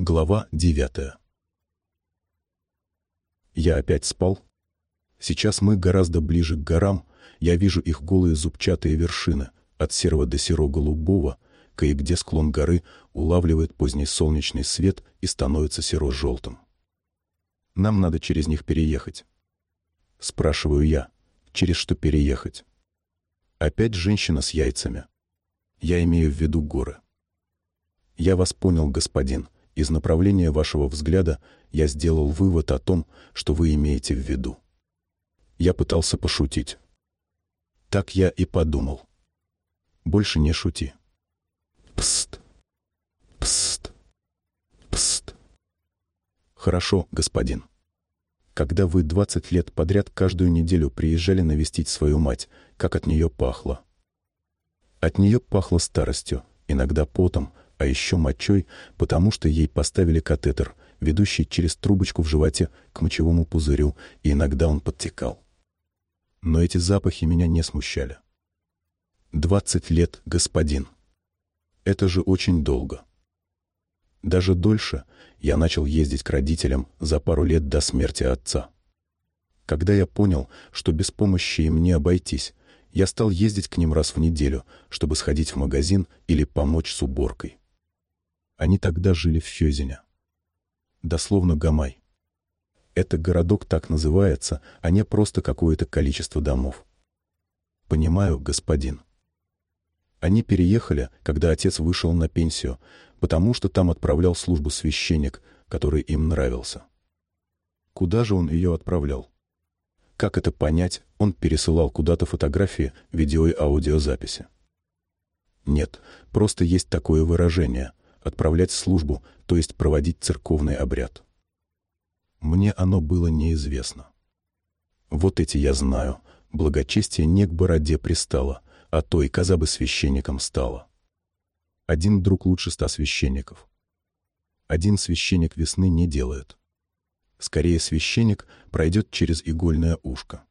Глава девятая Я опять спал. Сейчас мы гораздо ближе к горам, я вижу их голые зубчатые вершины, от серого до серо-голубого, кое-где склон горы улавливает поздний солнечный свет и становится серо-желтым. Нам надо через них переехать. Спрашиваю я, через что переехать? Опять женщина с яйцами. Я имею в виду горы. Я вас понял, господин. Из направления вашего взгляда я сделал вывод о том, что вы имеете в виду. Я пытался пошутить. Так я и подумал. Больше не шути. Пст. Пст. Пст. Хорошо, господин. Когда вы 20 лет подряд каждую неделю приезжали навестить свою мать, как от нее пахло? От нее пахло старостью, иногда потом, а еще мочой, потому что ей поставили катетер, ведущий через трубочку в животе к мочевому пузырю, и иногда он подтекал. Но эти запахи меня не смущали. Двадцать лет, господин. Это же очень долго. Даже дольше я начал ездить к родителям за пару лет до смерти отца. Когда я понял, что без помощи им не обойтись, я стал ездить к ним раз в неделю, чтобы сходить в магазин или помочь с уборкой. Они тогда жили в Фёзине. Дословно Гамай. Это городок так называется, а не просто какое-то количество домов. Понимаю, господин. Они переехали, когда отец вышел на пенсию, потому что там отправлял службу священник, который им нравился. Куда же он ее отправлял? Как это понять, он пересылал куда-то фотографии, видео и аудиозаписи. Нет, просто есть такое выражение отправлять службу, то есть проводить церковный обряд. Мне оно было неизвестно. Вот эти я знаю, благочестие не к бороде пристало, а то и коза бы священником стала. Один друг лучше ста священников. Один священник весны не делает. Скорее священник пройдет через игольное ушко.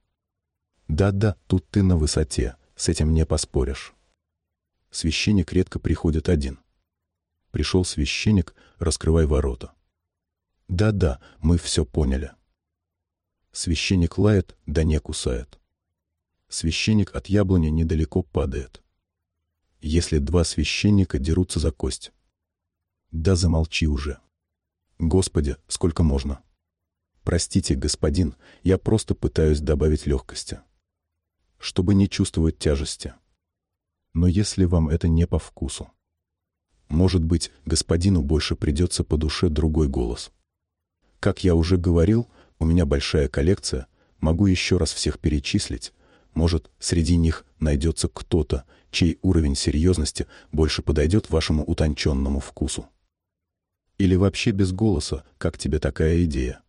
Да-да, тут ты на высоте, с этим не поспоришь. Священник редко приходит один пришел священник, раскрывай ворота. Да-да, мы все поняли. Священник лает, да не кусает. Священник от яблони недалеко падает. Если два священника дерутся за кость. Да замолчи уже. Господи, сколько можно. Простите, господин, я просто пытаюсь добавить легкости. Чтобы не чувствовать тяжести. Но если вам это не по вкусу, может быть, господину больше придется по душе другой голос. Как я уже говорил, у меня большая коллекция, могу еще раз всех перечислить. Может, среди них найдется кто-то, чей уровень серьезности больше подойдет вашему утонченному вкусу. Или вообще без голоса, как тебе такая идея?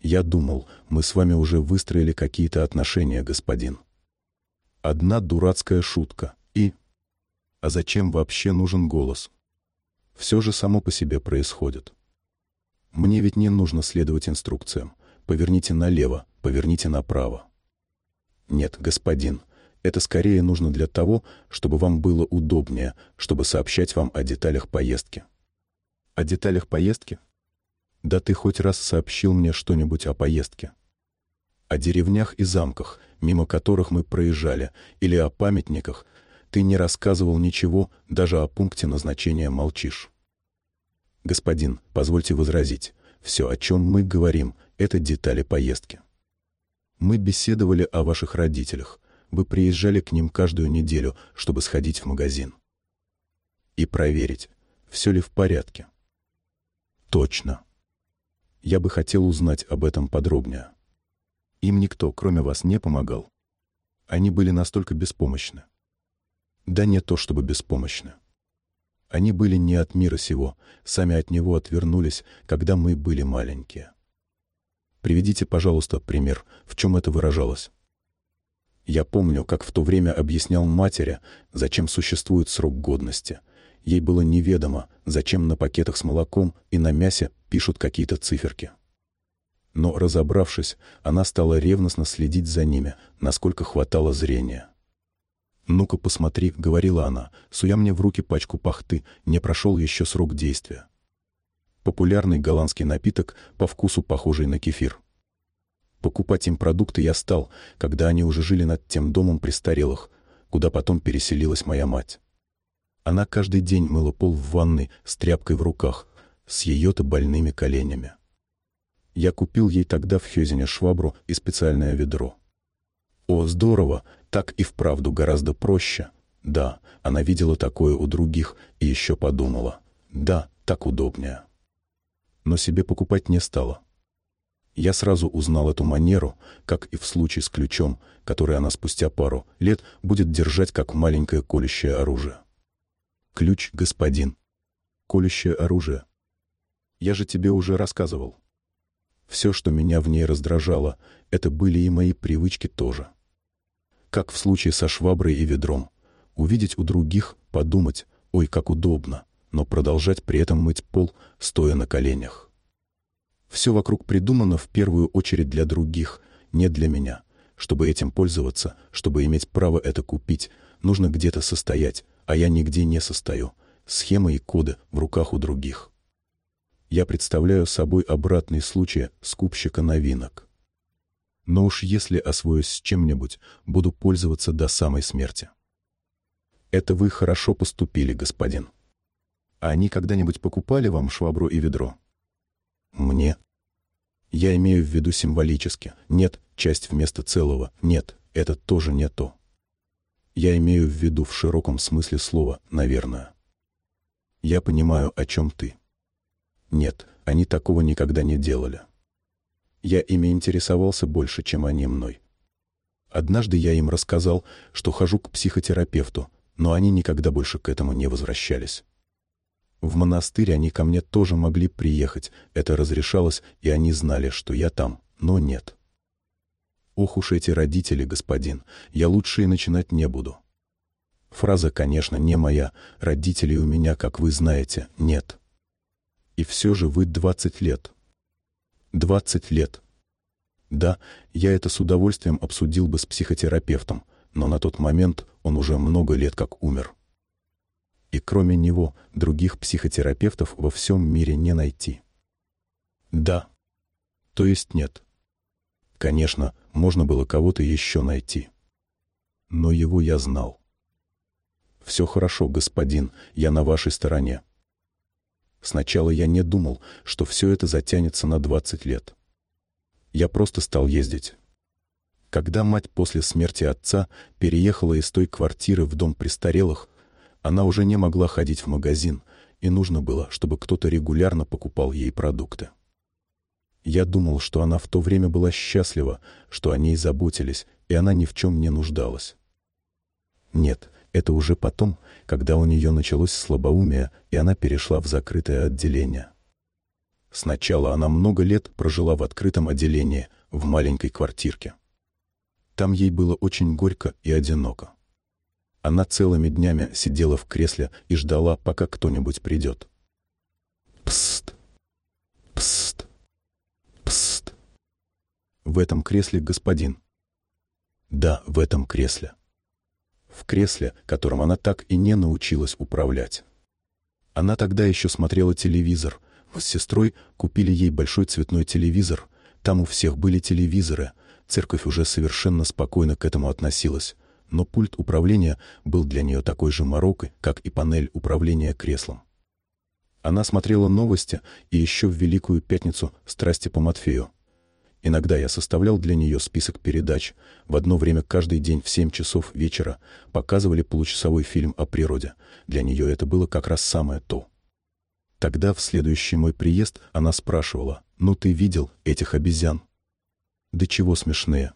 Я думал, мы с вами уже выстроили какие-то отношения, господин. Одна дурацкая шутка, а зачем вообще нужен голос? Все же само по себе происходит. Мне ведь не нужно следовать инструкциям. Поверните налево, поверните направо. Нет, господин, это скорее нужно для того, чтобы вам было удобнее, чтобы сообщать вам о деталях поездки. О деталях поездки? Да ты хоть раз сообщил мне что-нибудь о поездке. О деревнях и замках, мимо которых мы проезжали, или о памятниках, ты не рассказывал ничего, даже о пункте назначения молчишь. Господин, позвольте возразить. Все, о чем мы говорим, это детали поездки. Мы беседовали о ваших родителях. Вы приезжали к ним каждую неделю, чтобы сходить в магазин. И проверить, все ли в порядке. Точно. Я бы хотел узнать об этом подробнее. Им никто, кроме вас, не помогал. Они были настолько беспомощны. Да не то чтобы беспомощны. Они были не от мира сего, сами от него отвернулись, когда мы были маленькие. Приведите, пожалуйста, пример, в чем это выражалось. Я помню, как в то время объяснял матери, зачем существует срок годности. Ей было неведомо, зачем на пакетах с молоком и на мясе пишут какие-то циферки. Но, разобравшись, она стала ревностно следить за ними, насколько хватало зрения. «Ну-ка посмотри», — говорила она, суя мне в руки пачку пахты, не прошел еще срок действия. популярный голландский напиток, по вкусу похожий на кефир. Покупать им продукты я стал, когда они уже жили над тем домом престарелых, куда потом переселилась моя мать. Она каждый день мыла пол в ванной с тряпкой в руках, с ее-то больными коленями. Я купил ей тогда в Хёзене швабру и специальное ведро. О, здорово, так и вправду гораздо проще. Да, она видела такое у других и еще подумала. Да, так удобнее. Но себе покупать не стала. Я сразу узнал эту манеру, как и в случае с ключом, который она спустя пару лет будет держать как маленькое колющее оружие. Ключ, господин. Колющее оружие. Я же тебе уже рассказывал. Все, что меня в ней раздражало, это были и мои привычки тоже. Как в случае со шваброй и ведром. Увидеть у других, подумать, ой, как удобно, но продолжать при этом мыть пол, стоя на коленях. Все вокруг придумано в первую очередь для других, не для меня. Чтобы этим пользоваться, чтобы иметь право это купить, нужно где-то состоять, а я нигде не состою. Схемы и коды в руках у других. Я представляю собой обратный случай скупщика новинок. Но уж если освоюсь с чем-нибудь, буду пользоваться до самой смерти. Это вы хорошо поступили, господин. А они когда-нибудь покупали вам швабру и ведро? Мне. Я имею в виду символически. Нет, часть вместо целого. Нет, это тоже не то. Я имею в виду в широком смысле слова, наверное. Я понимаю, о чем ты. Нет, они такого никогда не делали. Я ими интересовался больше, чем они мной. Однажды я им рассказал, что хожу к психотерапевту, но они никогда больше к этому не возвращались. В монастырь они ко мне тоже могли приехать, это разрешалось, и они знали, что я там, но нет. Ох уж эти родители, господин, я лучше и начинать не буду. Фраза, конечно, не моя, родителей у меня, как вы знаете, нет. И все же вы двадцать лет. Двадцать лет. Да, я это с удовольствием обсудил бы с психотерапевтом, но на тот момент он уже много лет как умер и кроме него других психотерапевтов во всем мире не найти. Да. То есть нет. Конечно, можно было кого-то еще найти. Но его я знал. «Все хорошо, господин, я на вашей стороне». Сначала я не думал, что все это затянется на 20 лет. Я просто стал ездить. Когда мать после смерти отца переехала из той квартиры в дом престарелых, она уже не могла ходить в магазин, и нужно было, чтобы кто-то регулярно покупал ей продукты. Я думал, что она в то время была счастлива, что о ней заботились, и она ни в чем не нуждалась. Нет, это уже потом, когда у нее началось слабоумие, и она перешла в закрытое отделение. Сначала она много лет прожила в открытом отделении, в маленькой квартирке. Там ей было очень горько и одиноко. Она целыми днями сидела в кресле и ждала, пока кто-нибудь придет. Пст! Пст! Пст! В этом кресле господин. Да, в этом кресле. В кресле, которым она так и не научилась управлять. Она тогда еще смотрела телевизор. Мы с сестрой купили ей большой цветной телевизор. Там у всех были телевизоры. Церковь уже совершенно спокойно к этому относилась но пульт управления был для нее такой же морокой, как и панель управления креслом. Она смотрела новости и еще в Великую Пятницу «Страсти по Матфею». Иногда я составлял для нее список передач. В одно время каждый день в семь часов вечера показывали получасовой фильм о природе. Для нее это было как раз самое то. Тогда, в следующий мой приезд, она спрашивала, «Ну ты видел этих обезьян?» «Да чего смешные?»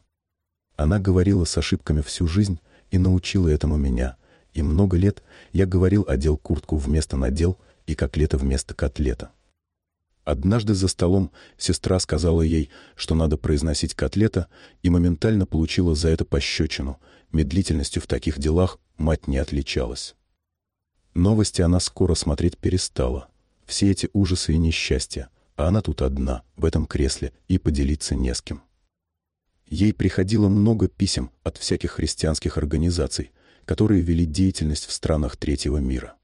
Она говорила с ошибками всю жизнь и научила этому меня. И много лет я говорил одел куртку вместо надел и котлета вместо котлета. Однажды за столом сестра сказала ей, что надо произносить котлета, и моментально получила за это пощечину. Медлительностью в таких делах мать не отличалась. Новости она скоро смотреть перестала. Все эти ужасы и несчастья, а она тут одна, в этом кресле, и поделиться не с кем. Ей приходило много писем от всяких христианских организаций, которые вели деятельность в странах третьего мира.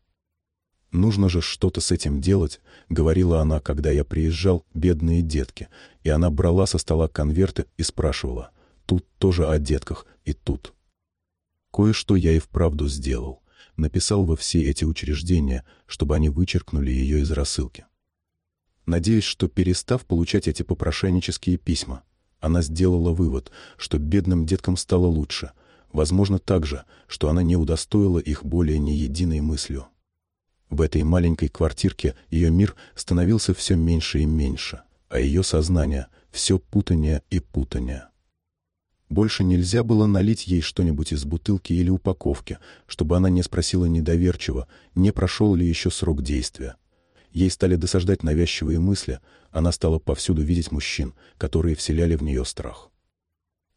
Нужно же что-то с этим делать, говорила она, когда я приезжал, бедные детки, и она брала со стола конверты и спрашивала, тут тоже о детках, и тут. Кое-что я и вправду сделал. Написал во все эти учреждения, чтобы они вычеркнули ее из рассылки. Надеюсь, что перестав получать эти попрошайнические письма, она сделала вывод, что бедным деткам стало лучше, возможно также, что она не удостоила их более ни единой мыслью. В этой маленькой квартирке ее мир становился все меньше и меньше, а ее сознание все путанее и путанее. Больше нельзя было налить ей что-нибудь из бутылки или упаковки, чтобы она не спросила недоверчиво, не прошел ли еще срок действия. Ей стали досаждать навязчивые мысли, она стала повсюду видеть мужчин, которые вселяли в нее страх.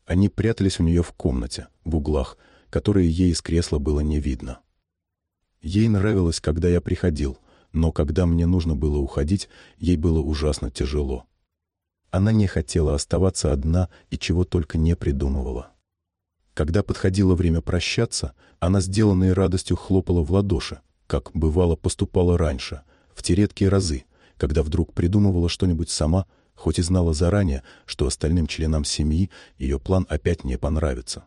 Они прятались у нее в комнате, в углах, которые ей из кресла было не видно. Ей нравилось, когда я приходил, но когда мне нужно было уходить, ей было ужасно тяжело. Она не хотела оставаться одна и чего только не придумывала. Когда подходило время прощаться, она сделанной радостью хлопала в ладоши, как бывало поступала раньше, в те редкие разы, когда вдруг придумывала что-нибудь сама, хоть и знала заранее, что остальным членам семьи ее план опять не понравится.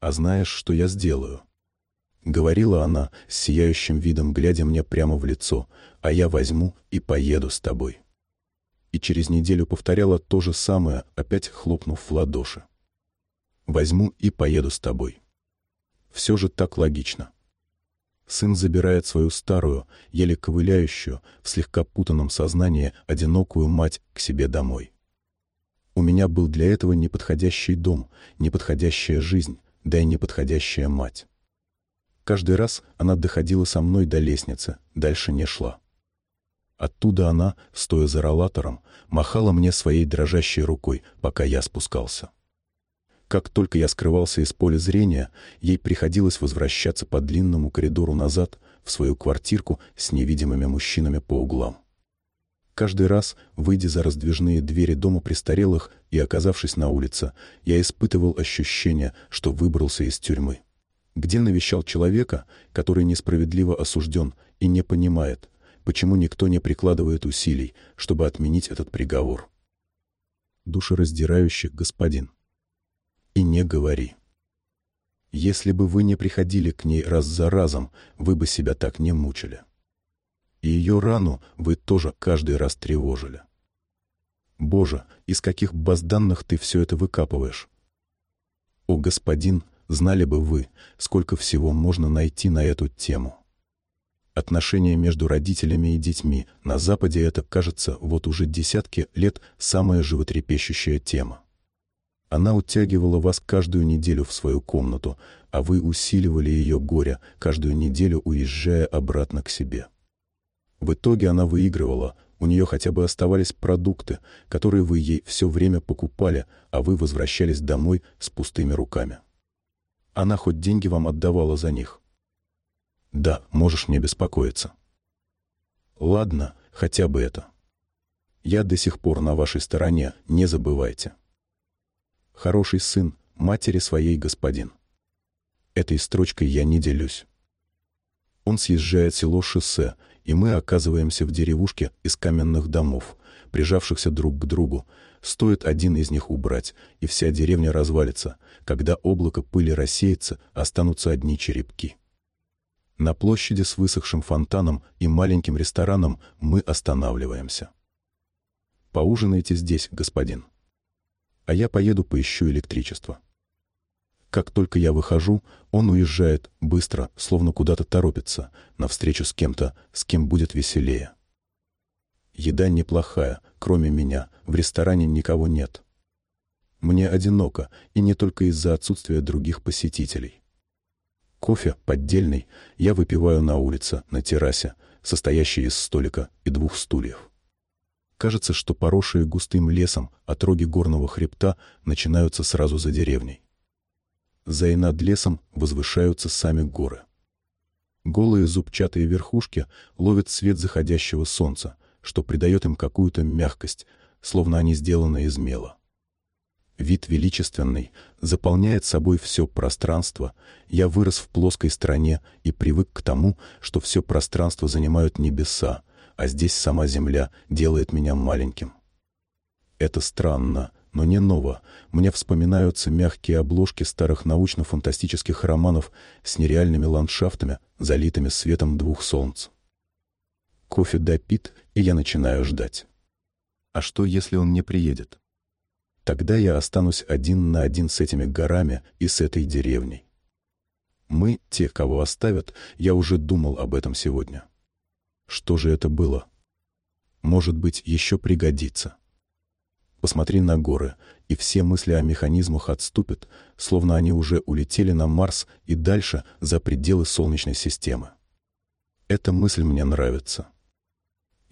«А знаешь, что я сделаю?» — говорила она с сияющим видом, глядя мне прямо в лицо, «а я возьму и поеду с тобой». И через неделю повторяла то же самое, опять хлопнув в ладоши. «Возьму и поеду с тобой». Все же так логично. Сын забирает свою старую, еле ковыляющую, в слегка путанном сознании, одинокую мать к себе домой. У меня был для этого неподходящий дом, неподходящая жизнь, да и неподходящая мать. Каждый раз она доходила со мной до лестницы, дальше не шла. Оттуда она, стоя за ролатором, махала мне своей дрожащей рукой, пока я спускался. Как только я скрывался из поля зрения, ей приходилось возвращаться по длинному коридору назад в свою квартирку с невидимыми мужчинами по углам. Каждый раз, выйдя за раздвижные двери дома престарелых и оказавшись на улице, я испытывал ощущение, что выбрался из тюрьмы где навещал человека, который несправедливо осужден и не понимает, почему никто не прикладывает усилий, чтобы отменить этот приговор. Душераздирающих господин. И не говори. Если бы вы не приходили к ней раз за разом, вы бы себя так не мучили. И ее рану вы тоже каждый раз тревожили. Боже, из каких баз данных ты все это выкапываешь? О, господин, Знали бы вы, сколько всего можно найти на эту тему. Отношения между родителями и детьми на Западе это, кажется, вот уже десятки лет самая животрепещущая тема. Она утягивала вас каждую неделю в свою комнату, а вы усиливали ее горе, каждую неделю уезжая обратно к себе. В итоге она выигрывала, у нее хотя бы оставались продукты, которые вы ей все время покупали, а вы возвращались домой с пустыми руками. Она хоть деньги вам отдавала за них? Да, можешь не беспокоиться. Ладно, хотя бы это. Я до сих пор на вашей стороне, не забывайте. Хороший сын, матери своей господин. Этой строчкой я не делюсь. Он съезжает село шоссе, и мы оказываемся в деревушке из каменных домов, прижавшихся друг к другу, Стоит один из них убрать, и вся деревня развалится. Когда облако пыли рассеется, останутся одни черепки. На площади с высохшим фонтаном и маленьким рестораном мы останавливаемся. Поужинайте здесь, господин. А я поеду поищу электричество. Как только я выхожу, он уезжает быстро, словно куда-то торопится, навстречу с кем-то, с кем будет веселее. Еда неплохая, кроме меня, в ресторане никого нет. Мне одиноко, и не только из-за отсутствия других посетителей. Кофе, поддельный, я выпиваю на улице, на террасе, состоящей из столика и двух стульев. Кажется, что поросшие густым лесом отроги горного хребта начинаются сразу за деревней. За и над лесом возвышаются сами горы. Голые зубчатые верхушки ловят свет заходящего солнца, что придает им какую-то мягкость, словно они сделаны из мела. Вид величественный, заполняет собой все пространство. Я вырос в плоской стране и привык к тому, что все пространство занимают небеса, а здесь сама земля делает меня маленьким. Это странно, но не ново. Мне вспоминаются мягкие обложки старых научно-фантастических романов с нереальными ландшафтами, залитыми светом двух солнц. Кофе допит, и я начинаю ждать. А что, если он не приедет? Тогда я останусь один на один с этими горами и с этой деревней. Мы, те, кого оставят, я уже думал об этом сегодня. Что же это было? Может быть, еще пригодится. Посмотри на горы, и все мысли о механизмах отступят, словно они уже улетели на Марс и дальше за пределы Солнечной системы. Эта мысль мне нравится.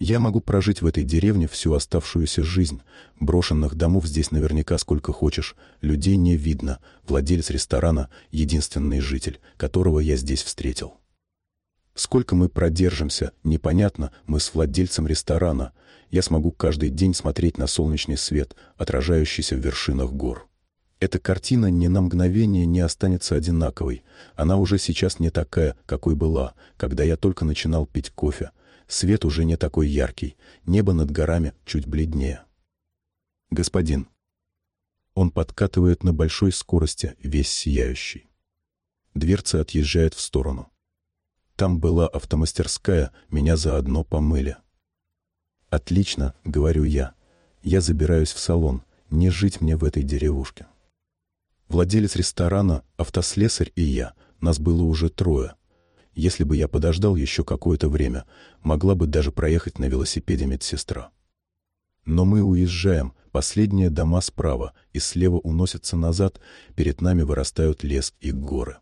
Я могу прожить в этой деревне всю оставшуюся жизнь. Брошенных домов здесь наверняка сколько хочешь. Людей не видно. Владелец ресторана — единственный житель, которого я здесь встретил. Сколько мы продержимся, непонятно, мы с владельцем ресторана. Я смогу каждый день смотреть на солнечный свет, отражающийся в вершинах гор. Эта картина ни на мгновение не останется одинаковой. Она уже сейчас не такая, какой была, когда я только начинал пить кофе — Свет уже не такой яркий, небо над горами чуть бледнее. «Господин». Он подкатывает на большой скорости, весь сияющий. Дверца отъезжает в сторону. Там была автомастерская, меня заодно помыли. «Отлично», — говорю я. Я забираюсь в салон, не жить мне в этой деревушке. Владелец ресторана, автослесарь и я, нас было уже трое — если бы я подождал еще какое-то время, могла бы даже проехать на велосипеде медсестра. Но мы уезжаем, последние дома справа, и слева уносятся назад, перед нами вырастают лес и горы.